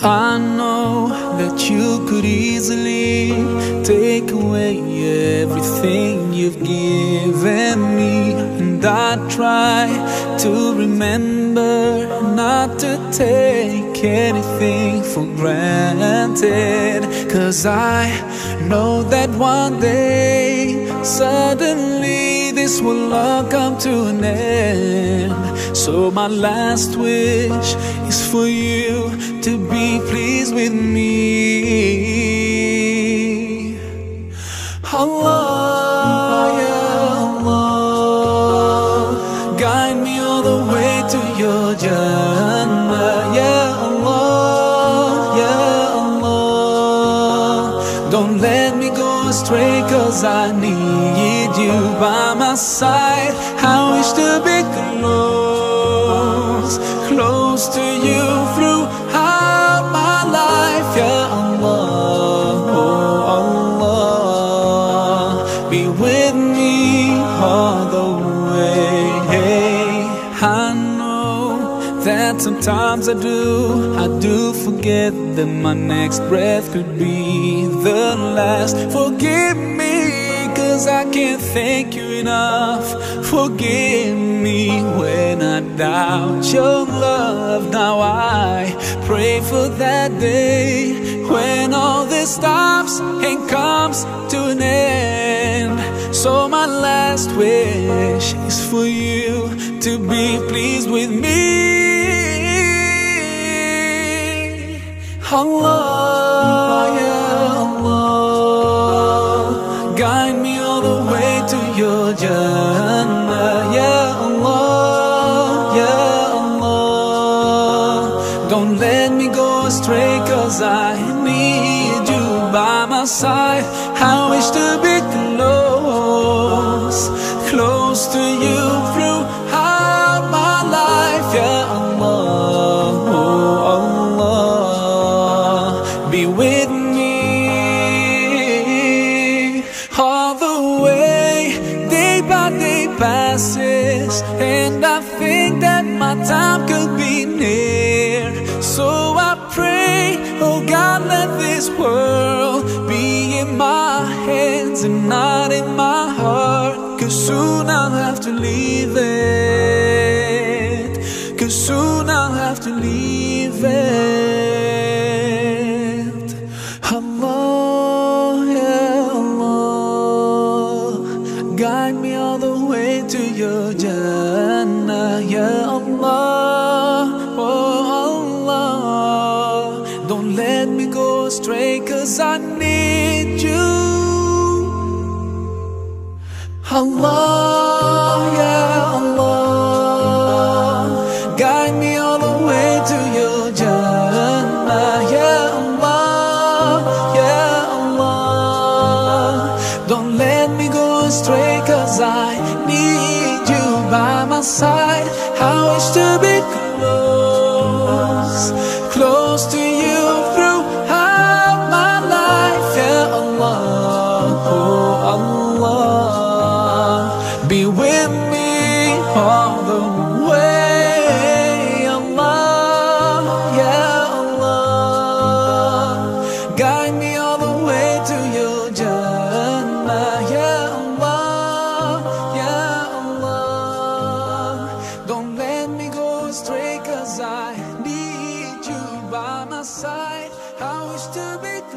I know that you could easily take away everything you've given me, and I try to remember not to take anything for granted. Cause I know that one day suddenly this will all come to an end. So my last wish is for you to be pleased with me. Allah, ya Allah, guide me all the way to your Jannah. Ya Allah, ya Allah, don't let me go astray, cause I need you by my side. I wish to be close, close to you throughout my life. Ya Allah, oh Allah, be with me all the way. I know that sometimes I do, I do forget that my next breath could be the last. Forgive me, cause I can't thank you enough. Forgive me when I doubt your love. Now I pray for that day when all this stops and comes to an end. So my last wish is for you to be pleased with me. Allah, don't let me go astray, cause I need you by my side. I wish to be close, passes, and I think that my time could be near. So I pray, oh God, let this world be in my hands and not in my heart. Cause soon I'll have to leave it. Cause soon I'll have to leave to your Jannah, ya Allah, oh Allah. Don't let me go astray, cause I need you. Allah, ya my side. I wish to be need you by my side. I wish to be.